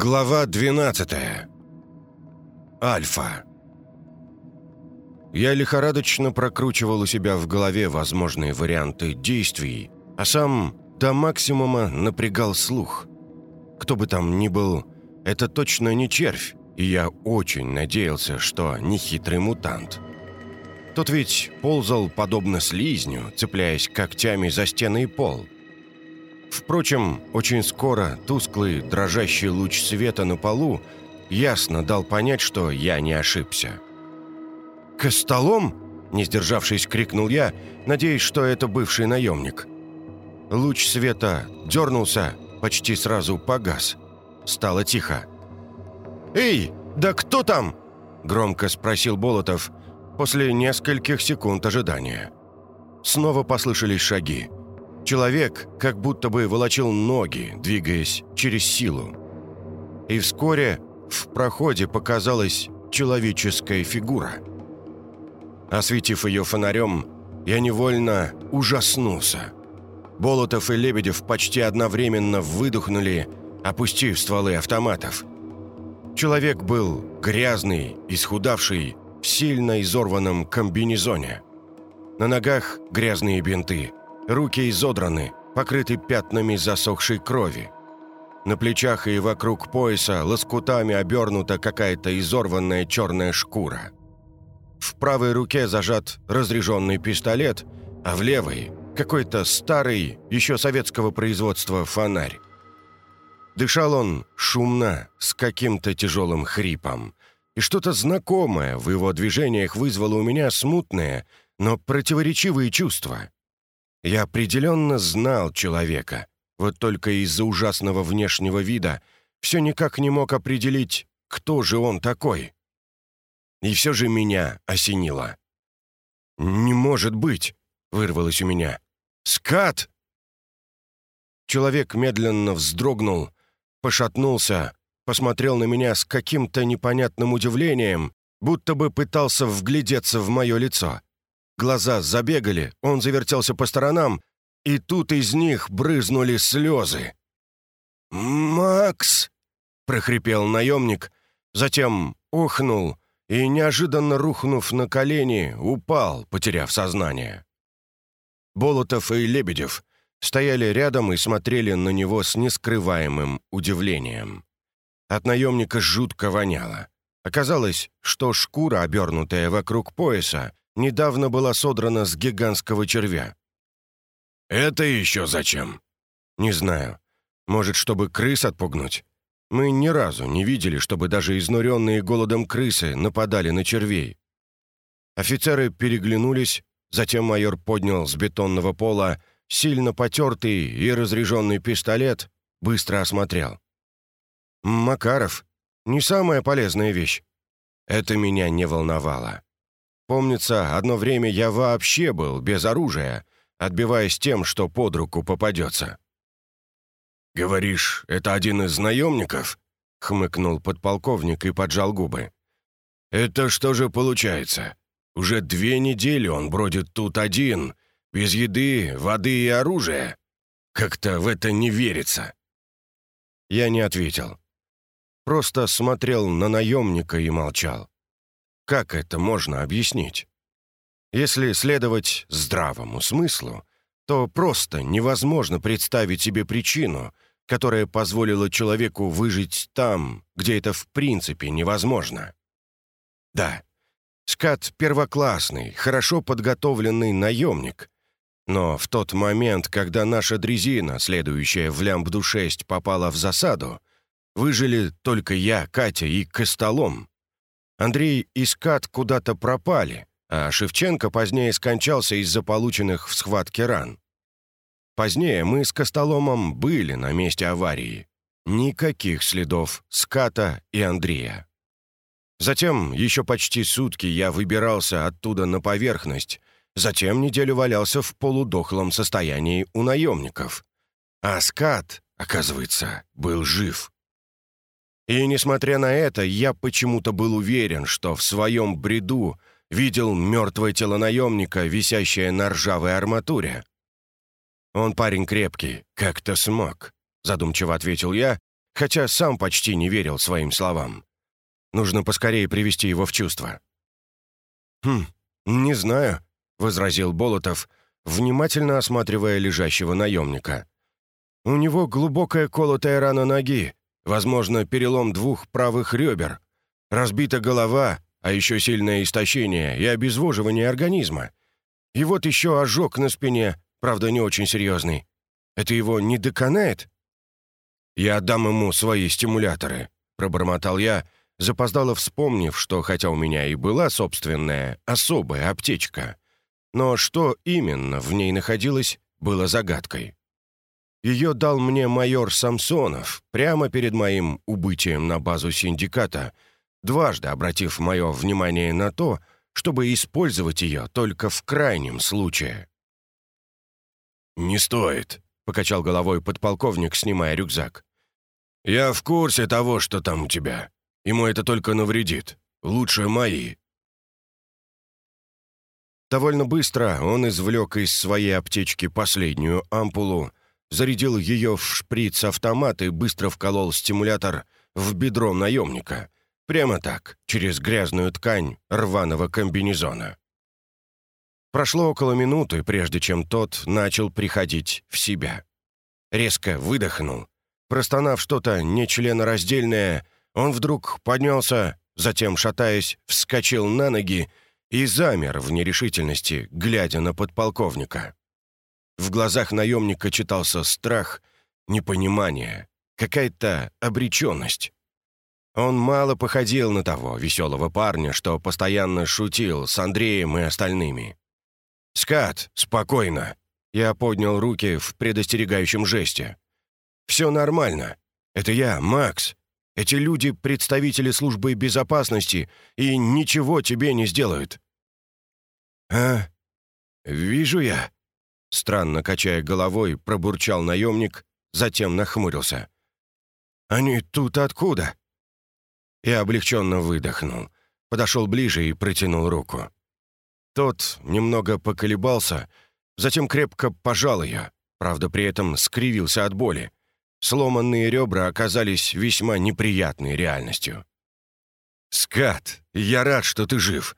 Глава 12. Альфа. Я лихорадочно прокручивал у себя в голове возможные варианты действий, а сам до максимума напрягал слух. Кто бы там ни был, это точно не червь, и я очень надеялся, что не хитрый мутант. Тот ведь ползал подобно слизню, цепляясь когтями за стены и пол – Впрочем, очень скоро тусклый, дрожащий луч света на полу ясно дал понять, что я не ошибся. «Костолом?» – не сдержавшись, крикнул я, надеясь, что это бывший наемник. Луч света дернулся, почти сразу погас. Стало тихо. «Эй, да кто там?» – громко спросил Болотов после нескольких секунд ожидания. Снова послышались шаги. Человек как будто бы волочил ноги, двигаясь через силу. И вскоре в проходе показалась человеческая фигура. Осветив ее фонарем, я невольно ужаснулся. Болотов и Лебедев почти одновременно выдохнули, опустив стволы автоматов. Человек был грязный, исхудавший, в сильно изорванном комбинезоне. На ногах грязные бинты – Руки изодраны, покрыты пятнами засохшей крови. На плечах и вокруг пояса лоскутами обернута какая-то изорванная черная шкура. В правой руке зажат разряженный пистолет, а в левой – какой-то старый, еще советского производства фонарь. Дышал он шумно, с каким-то тяжелым хрипом. И что-то знакомое в его движениях вызвало у меня смутное, но противоречивые чувства. Я определенно знал человека, вот только из-за ужасного внешнего вида все никак не мог определить, кто же он такой. И все же меня осенило. «Не может быть!» — вырвалось у меня. «Скат!» Человек медленно вздрогнул, пошатнулся, посмотрел на меня с каким-то непонятным удивлением, будто бы пытался вглядеться в мое лицо. Глаза забегали, он завертелся по сторонам, и тут из них брызнули слезы. «Макс!» — прохрипел наемник, затем ухнул и, неожиданно рухнув на колени, упал, потеряв сознание. Болотов и Лебедев стояли рядом и смотрели на него с нескрываемым удивлением. От наемника жутко воняло. Оказалось, что шкура, обернутая вокруг пояса, недавно была содрана с гигантского червя. «Это еще зачем?» «Не знаю. Может, чтобы крыс отпугнуть? Мы ни разу не видели, чтобы даже изнуренные голодом крысы нападали на червей». Офицеры переглянулись, затем майор поднял с бетонного пола сильно потертый и разряженный пистолет, быстро осмотрел. «Макаров. Не самая полезная вещь». Это меня не волновало. Помнится, одно время я вообще был без оружия, отбиваясь тем, что под руку попадется. «Говоришь, это один из наемников?» — хмыкнул подполковник и поджал губы. «Это что же получается? Уже две недели он бродит тут один, без еды, воды и оружия. Как-то в это не верится». Я не ответил. Просто смотрел на наемника и молчал. Как это можно объяснить? Если следовать здравому смыслу, то просто невозможно представить себе причину, которая позволила человеку выжить там, где это в принципе невозможно. Да, Скат — первоклассный, хорошо подготовленный наемник. Но в тот момент, когда наша дрезина, следующая в Лямбду-6, попала в засаду, выжили только я, Катя и Костолом. Андрей и Скат куда-то пропали, а Шевченко позднее скончался из-за полученных в схватке ран. Позднее мы с Костоломом были на месте аварии. Никаких следов Ската и Андрея. Затем еще почти сутки я выбирался оттуда на поверхность, затем неделю валялся в полудохлом состоянии у наемников. А Скат, оказывается, был жив. И, несмотря на это, я почему-то был уверен, что в своем бреду видел мертвое тело наемника, висящее на ржавой арматуре. «Он парень крепкий, как-то смог», — задумчиво ответил я, хотя сам почти не верил своим словам. Нужно поскорее привести его в чувство. «Хм, не знаю», — возразил Болотов, внимательно осматривая лежащего наемника. «У него глубокая колотая рана ноги, возможно, перелом двух правых ребер, разбита голова, а еще сильное истощение и обезвоживание организма. И вот еще ожог на спине, правда, не очень серьезный. Это его не доконает?» «Я отдам ему свои стимуляторы», — пробормотал я, запоздало вспомнив, что хотя у меня и была собственная особая аптечка, но что именно в ней находилось, было загадкой. Ее дал мне майор Самсонов прямо перед моим убытием на базу синдиката, дважды обратив мое внимание на то, чтобы использовать ее только в крайнем случае. «Не стоит», — покачал головой подполковник, снимая рюкзак. «Я в курсе того, что там у тебя. Ему это только навредит. Лучше мои». Довольно быстро он извлек из своей аптечки последнюю ампулу, зарядил ее в шприц-автомат и быстро вколол стимулятор в бедро наемника. Прямо так, через грязную ткань рваного комбинезона. Прошло около минуты, прежде чем тот начал приходить в себя. Резко выдохнул. Простонав что-то нечленораздельное, он вдруг поднялся, затем, шатаясь, вскочил на ноги и замер в нерешительности, глядя на подполковника. В глазах наемника читался страх, непонимание, какая-то обреченность. Он мало походил на того веселого парня, что постоянно шутил с Андреем и остальными. «Скат, спокойно!» Я поднял руки в предостерегающем жесте. «Все нормально. Это я, Макс. Эти люди — представители службы безопасности и ничего тебе не сделают». «А? Вижу я». Странно качая головой, пробурчал наемник, затем нахмурился. «Они тут откуда?» Я облегченно выдохнул, подошел ближе и протянул руку. Тот немного поколебался, затем крепко пожал ее, правда, при этом скривился от боли. Сломанные ребра оказались весьма неприятной реальностью. «Скат, я рад, что ты жив.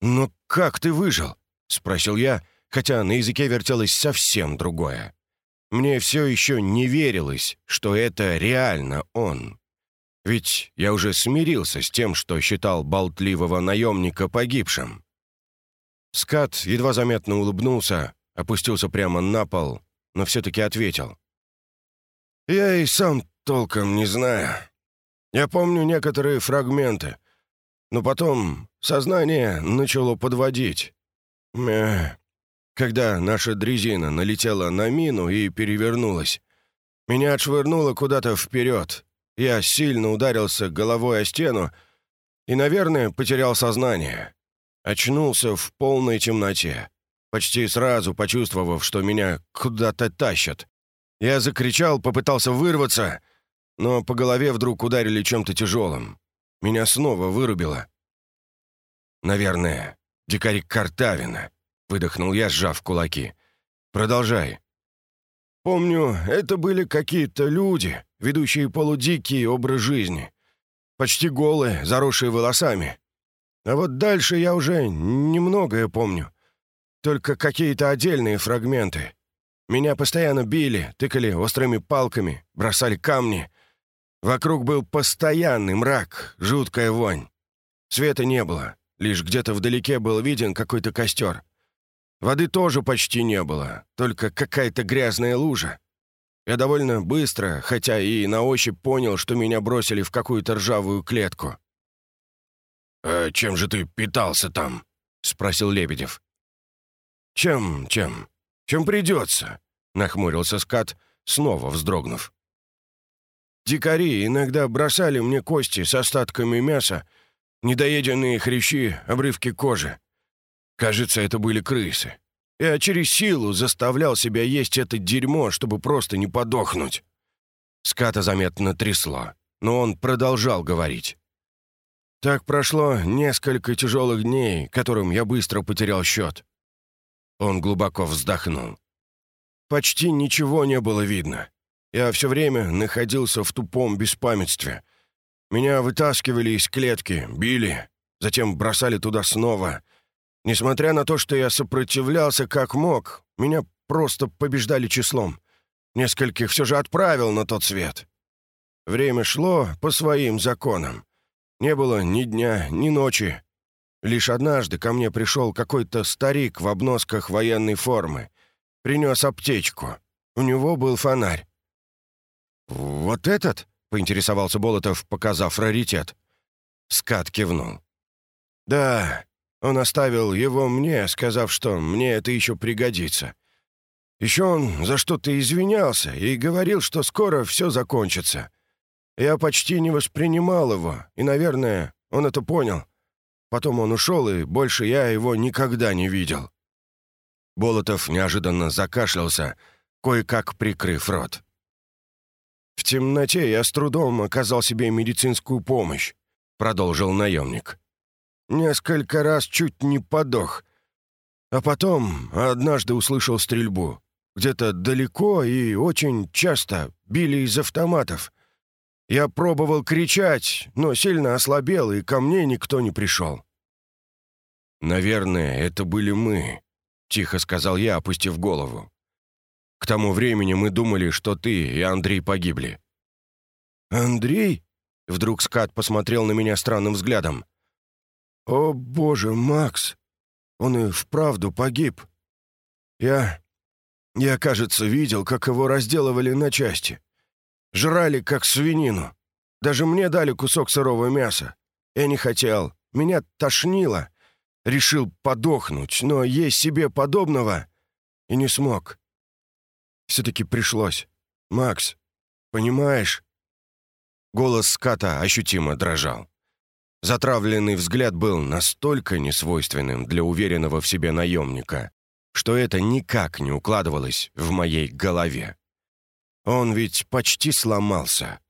Но как ты выжил?» — спросил я, хотя на языке вертелось совсем другое. Мне все еще не верилось, что это реально он. Ведь я уже смирился с тем, что считал болтливого наемника погибшим. Скат едва заметно улыбнулся, опустился прямо на пол, но все-таки ответил. «Я и сам толком не знаю. Я помню некоторые фрагменты, но потом сознание начало подводить. Мя. Когда наша дрезина налетела на мину и перевернулась, меня отшвырнуло куда-то вперед. Я сильно ударился головой о стену и, наверное, потерял сознание. Очнулся в полной темноте, почти сразу почувствовав, что меня куда-то тащат. Я закричал, попытался вырваться, но по голове вдруг ударили чем-то тяжелым. Меня снова вырубило. «Наверное, дикарь Картавина», — выдохнул я, сжав кулаки. «Продолжай». «Помню, это были какие-то люди, ведущие полудикий образ жизни. Почти голые, заросшие волосами. А вот дальше я уже немногое помню. Только какие-то отдельные фрагменты. Меня постоянно били, тыкали острыми палками, бросали камни. Вокруг был постоянный мрак, жуткая вонь. Света не было, лишь где-то вдалеке был виден какой-то костер. Воды тоже почти не было, только какая-то грязная лужа. Я довольно быстро, хотя и на ощупь понял, что меня бросили в какую-то ржавую клетку. «А чем же ты питался там?» — спросил Лебедев. «Чем, чем? Чем придется?» — нахмурился скат, снова вздрогнув. «Дикари иногда бросали мне кости с остатками мяса, недоеденные хрящи, обрывки кожи. Кажется, это были крысы. Я через силу заставлял себя есть это дерьмо, чтобы просто не подохнуть». Ската заметно трясло, но он продолжал говорить. Так прошло несколько тяжелых дней, которым я быстро потерял счет. Он глубоко вздохнул. Почти ничего не было видно. Я все время находился в тупом беспамятстве. Меня вытаскивали из клетки, били, затем бросали туда снова. Несмотря на то, что я сопротивлялся как мог, меня просто побеждали числом. Нескольких все же отправил на тот свет. Время шло по своим законам. Не было ни дня, ни ночи. Лишь однажды ко мне пришел какой-то старик в обносках военной формы. Принес аптечку. У него был фонарь. «Вот этот?» — поинтересовался Болотов, показав раритет. Скат кивнул. «Да, он оставил его мне, сказав, что мне это еще пригодится. Еще он за что-то извинялся и говорил, что скоро все закончится. Я почти не воспринимал его, и, наверное, он это понял. Потом он ушел, и больше я его никогда не видел». Болотов неожиданно закашлялся, кое-как прикрыв рот. «В темноте я с трудом оказал себе медицинскую помощь», — продолжил наемник. «Несколько раз чуть не подох. А потом однажды услышал стрельбу. Где-то далеко и очень часто били из автоматов. Я пробовал кричать, но сильно ослабел, и ко мне никто не пришел. «Наверное, это были мы», — тихо сказал я, опустив голову. «К тому времени мы думали, что ты и Андрей погибли». «Андрей?» — вдруг Скат посмотрел на меня странным взглядом. «О, боже, Макс! Он и вправду погиб. Я... я, кажется, видел, как его разделывали на части. Жрали, как свинину. Даже мне дали кусок сырого мяса. Я не хотел. Меня тошнило. Решил подохнуть, но есть себе подобного и не смог. Все-таки пришлось. Макс, понимаешь?» Голос ската ощутимо дрожал. Затравленный взгляд был настолько несвойственным для уверенного в себе наемника, что это никак не укладывалось в моей голове. Он ведь почти сломался.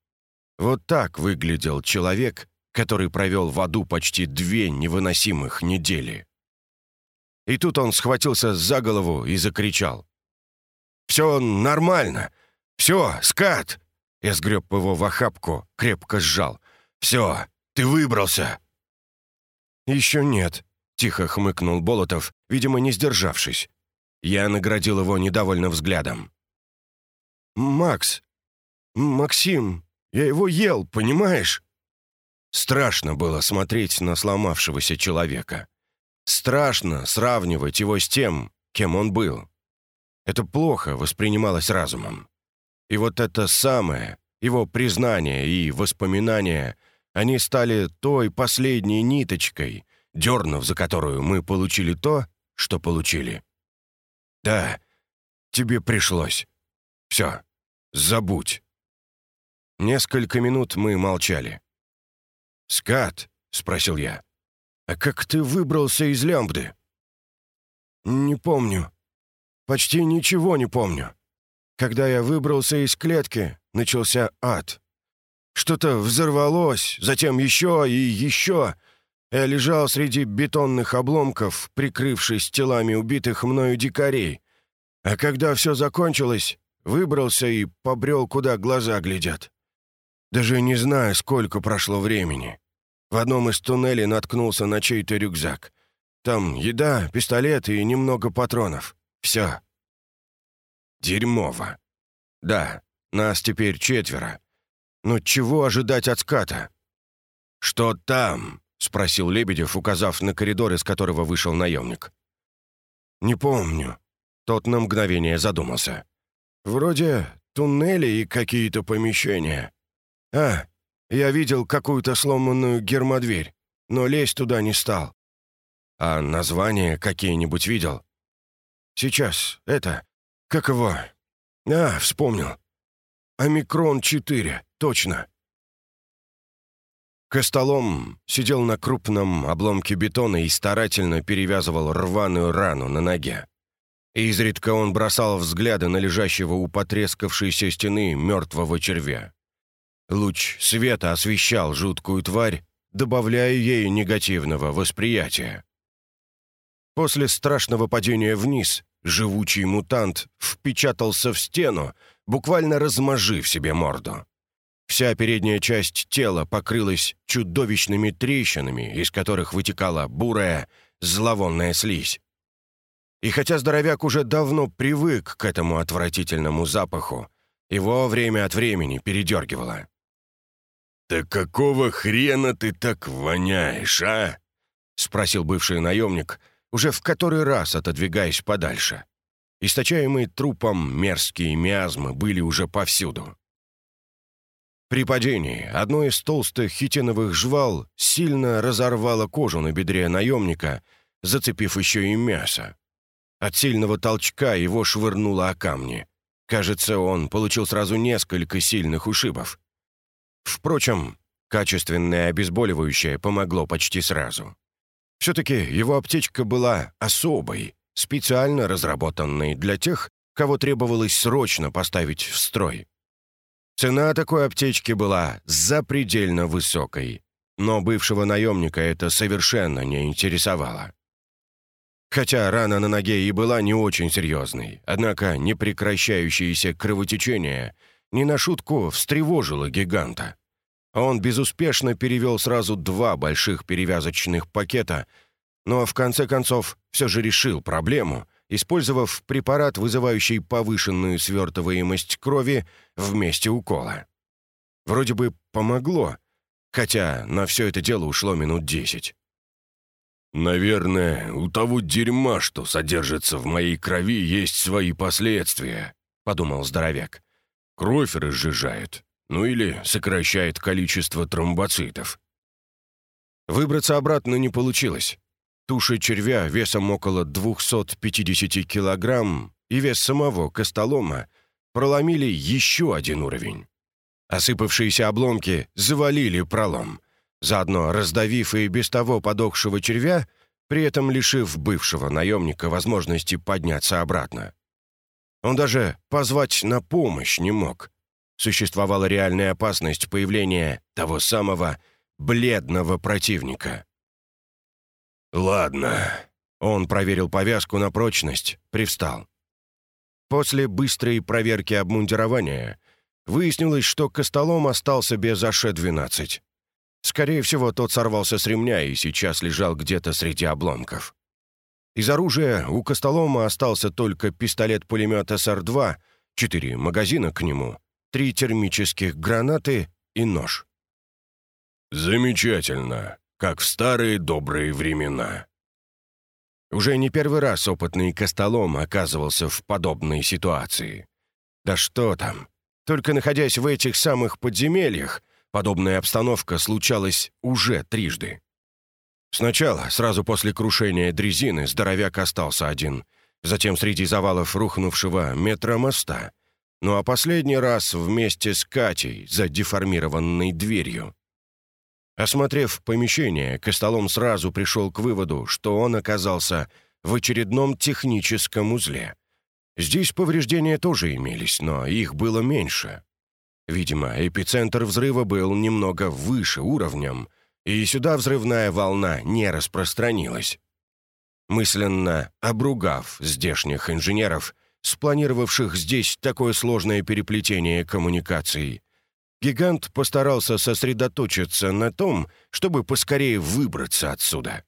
Вот так выглядел человек, который провел в аду почти две невыносимых недели. И тут он схватился за голову и закричал. «Все нормально! Все, скат!» Я сгреб его в охапку, крепко сжал. «Все, ты выбрался!» «Еще нет», — тихо хмыкнул Болотов, видимо, не сдержавшись. Я наградил его недовольным взглядом. «Макс! Максим! Я его ел, понимаешь?» Страшно было смотреть на сломавшегося человека. Страшно сравнивать его с тем, кем он был. Это плохо воспринималось разумом. И вот это самое, его признание и воспоминания, они стали той последней ниточкой, дернув за которую мы получили то, что получили. Да, тебе пришлось. Все, забудь. Несколько минут мы молчали. «Скат», — спросил я, — «а как ты выбрался из лямбды?» «Не помню. Почти ничего не помню. Когда я выбрался из клетки, начался ад. Что-то взорвалось, затем еще и еще. Я лежал среди бетонных обломков, прикрывшись телами убитых мною дикарей. А когда все закончилось, выбрался и побрел, куда глаза глядят. Даже не знаю, сколько прошло времени. В одном из туннелей наткнулся на чей-то рюкзак. Там еда, пистолет и немного патронов. Все. Дерьмово. Да, нас теперь четверо. Но чего ожидать от ската? «Что там?» — спросил Лебедев, указав на коридор, из которого вышел наемник. «Не помню». Тот на мгновение задумался. «Вроде туннели и какие-то помещения. А, я видел какую-то сломанную гермодверь, но лезть туда не стал. А названия какие-нибудь видел? Сейчас, это, как его? А, вспомнил. Омикрон-4, точно. Костолом сидел на крупном обломке бетона и старательно перевязывал рваную рану на ноге. Изредка он бросал взгляды на лежащего у потрескавшейся стены мертвого червя. Луч света освещал жуткую тварь, добавляя ей негативного восприятия. После страшного падения вниз живучий мутант впечатался в стену, буквально размажив себе морду. Вся передняя часть тела покрылась чудовищными трещинами, из которых вытекала бурая, зловонная слизь. И хотя здоровяк уже давно привык к этому отвратительному запаху, его время от времени передергивало. «Да какого хрена ты так воняешь, а?» — спросил бывший наемник, уже в который раз отодвигаясь подальше. Источаемые трупом мерзкие миазмы были уже повсюду. При падении одно из толстых хитиновых жвал сильно разорвало кожу на бедре наемника, зацепив еще и мясо. От сильного толчка его швырнуло о камни. Кажется, он получил сразу несколько сильных ушибов. Впрочем, качественное обезболивающее помогло почти сразу. Все-таки его аптечка была особой, специально разработанной для тех, кого требовалось срочно поставить в строй. Цена такой аптечки была запредельно высокой, но бывшего наемника это совершенно не интересовало. Хотя рана на ноге и была не очень серьезной, однако непрекращающееся кровотечение не на шутку встревожило гиганта. Он безуспешно перевел сразу два больших перевязочных пакета, но в конце концов все же решил проблему, использовав препарат, вызывающий повышенную свертываемость крови в месте укола. Вроде бы помогло, хотя на все это дело ушло минут десять. «Наверное, у того дерьма, что содержится в моей крови, есть свои последствия», — подумал здоровяк. «Кровь разжижает, ну или сокращает количество тромбоцитов». Выбраться обратно не получилось. Туша червя весом около 250 килограмм и вес самого костолома проломили еще один уровень. Осыпавшиеся обломки завалили пролом — заодно раздавив и без того подохшего червя, при этом лишив бывшего наемника возможности подняться обратно. Он даже позвать на помощь не мог. Существовала реальная опасность появления того самого бледного противника. «Ладно». Он проверил повязку на прочность, привстал. После быстрой проверки обмундирования выяснилось, что Костолом остался без АШ-12. Скорее всего, тот сорвался с ремня и сейчас лежал где-то среди обломков. Из оружия у Костолома остался только пистолет-пулемет СР-2, четыре магазина к нему, три термических гранаты и нож. «Замечательно, как в старые добрые времена». Уже не первый раз опытный Костолом оказывался в подобной ситуации. Да что там, только находясь в этих самых подземельях, Подобная обстановка случалась уже трижды. Сначала, сразу после крушения дрезины, здоровяк остался один, затем среди завалов рухнувшего метромоста, ну а последний раз вместе с Катей за деформированной дверью. Осмотрев помещение, Костолом сразу пришел к выводу, что он оказался в очередном техническом узле. Здесь повреждения тоже имелись, но их было меньше. Видимо, эпицентр взрыва был немного выше уровнем, и сюда взрывная волна не распространилась. Мысленно обругав здешних инженеров, спланировавших здесь такое сложное переплетение коммуникаций, гигант постарался сосредоточиться на том, чтобы поскорее выбраться отсюда.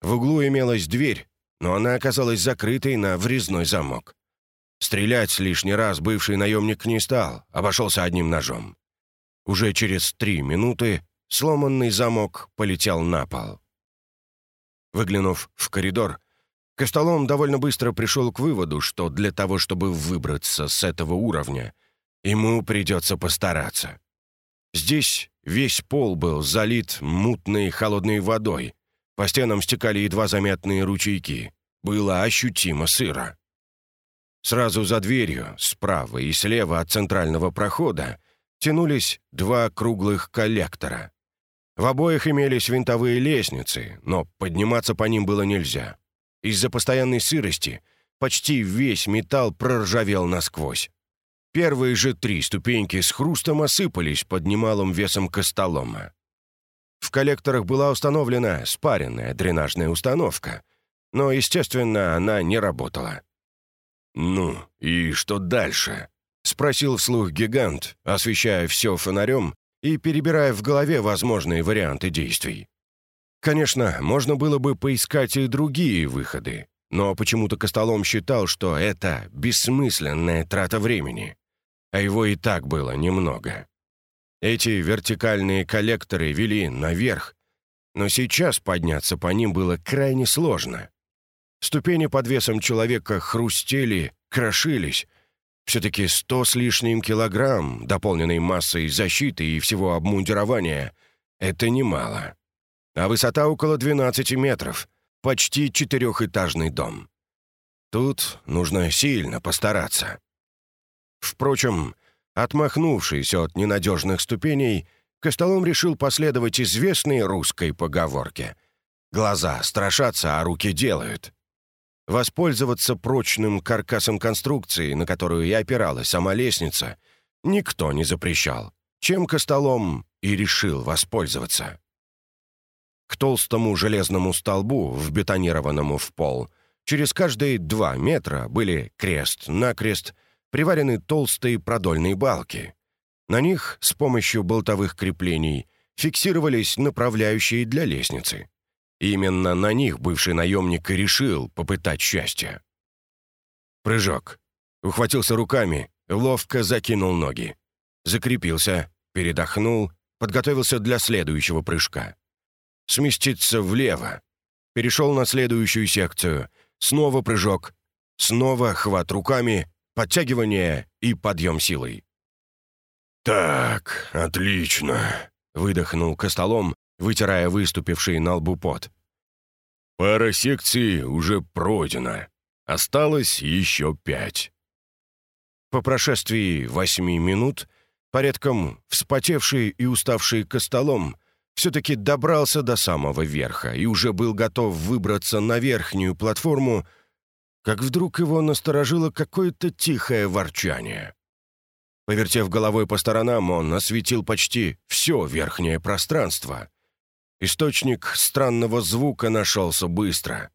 В углу имелась дверь, но она оказалась закрытой на врезной замок. Стрелять лишний раз бывший наемник не стал, обошелся одним ножом. Уже через три минуты сломанный замок полетел на пол. Выглянув в коридор, Костолом довольно быстро пришел к выводу, что для того, чтобы выбраться с этого уровня, ему придется постараться. Здесь весь пол был залит мутной холодной водой, по стенам стекали едва заметные ручейки, было ощутимо сыро. Сразу за дверью, справа и слева от центрального прохода, тянулись два круглых коллектора. В обоих имелись винтовые лестницы, но подниматься по ним было нельзя. Из-за постоянной сырости почти весь металл проржавел насквозь. Первые же три ступеньки с хрустом осыпались под немалым весом костолома. В коллекторах была установлена спаренная дренажная установка, но, естественно, она не работала. «Ну, и что дальше?» — спросил вслух гигант, освещая все фонарем и перебирая в голове возможные варианты действий. Конечно, можно было бы поискать и другие выходы, но почему-то Костолом считал, что это бессмысленная трата времени, а его и так было немного. Эти вертикальные коллекторы вели наверх, но сейчас подняться по ним было крайне сложно. Ступени под весом человека хрустели, крошились. Все-таки сто с лишним килограмм, дополненной массой защиты и всего обмундирования — это немало. А высота около 12 метров, почти четырехэтажный дом. Тут нужно сильно постараться. Впрочем, отмахнувшись от ненадежных ступеней, Костолом решил последовать известной русской поговорке. «Глаза страшатся, а руки делают». Воспользоваться прочным каркасом конструкции, на которую и опиралась сама лестница, никто не запрещал, чем Костолом и решил воспользоваться. К толстому железному столбу, вбетонированному в пол, через каждые два метра были крест-накрест приварены толстые продольные балки. На них с помощью болтовых креплений фиксировались направляющие для лестницы. Именно на них бывший наемник и решил попытать счастье. Прыжок. Ухватился руками, ловко закинул ноги. Закрепился, передохнул, подготовился для следующего прыжка. Сместиться влево. Перешел на следующую секцию. Снова прыжок. Снова хват руками, подтягивание и подъем силой. «Так, отлично», — выдохнул Костолом, вытирая выступивший на лбу пот. «Пара секций уже пройдена. Осталось еще пять». По прошествии восьми минут, порядком вспотевший и уставший Костолом все-таки добрался до самого верха и уже был готов выбраться на верхнюю платформу, как вдруг его насторожило какое-то тихое ворчание. Повертев головой по сторонам, он осветил почти все верхнее пространство. Источник странного звука нашелся быстро.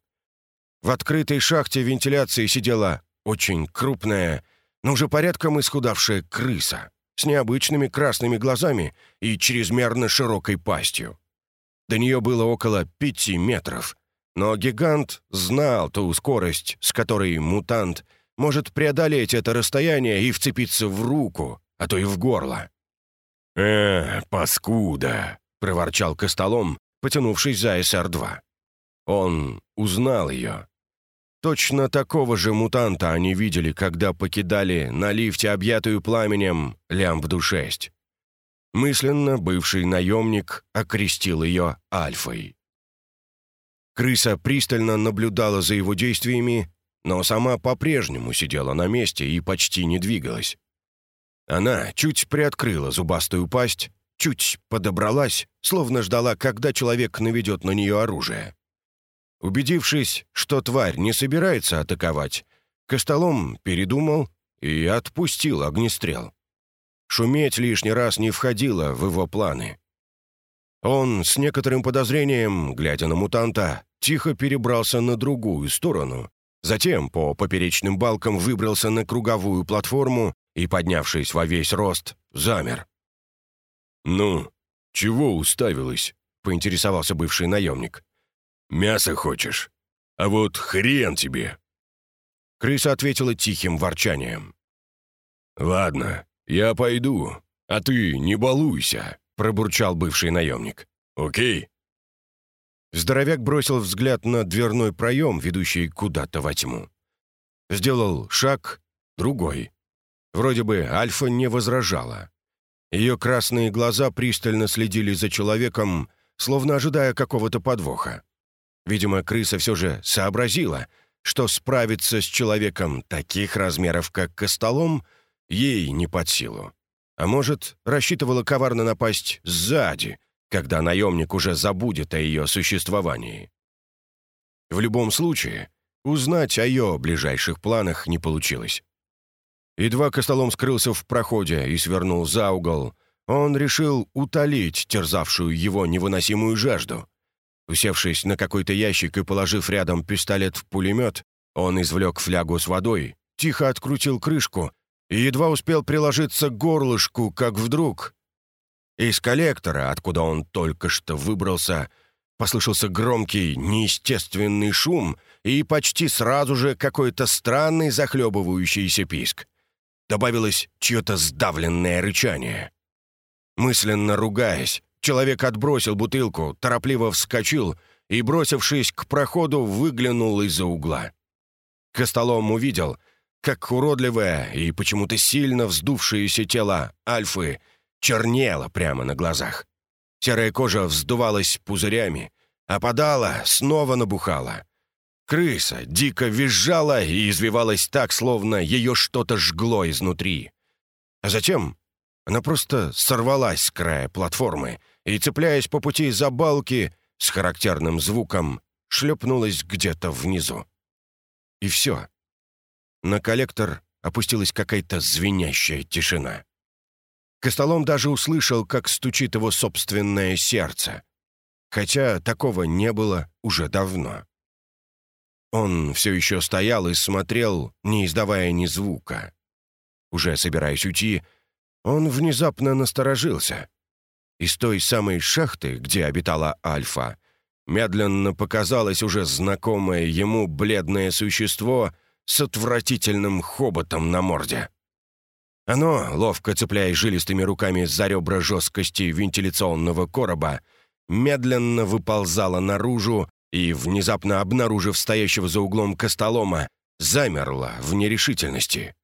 В открытой шахте вентиляции сидела очень крупная, но уже порядком исхудавшая крыса с необычными красными глазами и чрезмерно широкой пастью. До нее было около пяти метров, но гигант знал ту скорость, с которой мутант — может преодолеть это расстояние и вцепиться в руку, а то и в горло. «Э, паскуда!» — проворчал Костолом, потянувшись за СР-2. Он узнал ее. Точно такого же мутанта они видели, когда покидали на лифте объятую пламенем Лямбду-6. Мысленно бывший наемник окрестил ее Альфой. Крыса пристально наблюдала за его действиями но сама по-прежнему сидела на месте и почти не двигалась. Она чуть приоткрыла зубастую пасть, чуть подобралась, словно ждала, когда человек наведет на нее оружие. Убедившись, что тварь не собирается атаковать, Костолом передумал и отпустил огнестрел. Шуметь лишний раз не входило в его планы. Он с некоторым подозрением, глядя на мутанта, тихо перебрался на другую сторону Затем по поперечным балкам выбрался на круговую платформу и, поднявшись во весь рост, замер. «Ну, чего уставилась?» — поинтересовался бывший наемник. «Мясо хочешь? А вот хрен тебе!» Крыса ответила тихим ворчанием. «Ладно, я пойду, а ты не балуйся», — пробурчал бывший наемник. «Окей?» Здоровяк бросил взгляд на дверной проем, ведущий куда-то во тьму. Сделал шаг, другой. Вроде бы Альфа не возражала. Ее красные глаза пристально следили за человеком, словно ожидая какого-то подвоха. Видимо, крыса все же сообразила, что справиться с человеком таких размеров, как Костолом, ей не под силу. А может, рассчитывала коварно напасть сзади — когда наемник уже забудет о ее существовании. В любом случае, узнать о ее ближайших планах не получилось. Едва Костолом скрылся в проходе и свернул за угол, он решил утолить терзавшую его невыносимую жажду. Усевшись на какой-то ящик и положив рядом пистолет в пулемет, он извлек флягу с водой, тихо открутил крышку, и едва успел приложиться к горлышку, как вдруг... Из коллектора, откуда он только что выбрался, послышался громкий, неестественный шум и почти сразу же какой-то странный захлебывающийся писк. Добавилось чье-то сдавленное рычание. Мысленно ругаясь, человек отбросил бутылку, торопливо вскочил и, бросившись к проходу, выглянул из-за угла. Костолом увидел, как уродливое и почему-то сильно вздувшееся тело Альфы чернело прямо на глазах. Серая кожа вздувалась пузырями, опадала, снова набухала. Крыса дико визжала и извивалась так, словно ее что-то жгло изнутри. А затем она просто сорвалась с края платформы и, цепляясь по пути за балки, с характерным звуком шлепнулась где-то внизу. И все. На коллектор опустилась какая-то звенящая тишина. Костолом даже услышал, как стучит его собственное сердце. Хотя такого не было уже давно. Он все еще стоял и смотрел, не издавая ни звука. Уже собираясь уйти, он внезапно насторожился. Из той самой шахты, где обитала Альфа, медленно показалось уже знакомое ему бледное существо с отвратительным хоботом на морде. Оно, ловко цепляясь жилистыми руками за ребра жесткости вентиляционного короба, медленно выползало наружу и, внезапно обнаружив стоящего за углом Костолома, замерло в нерешительности.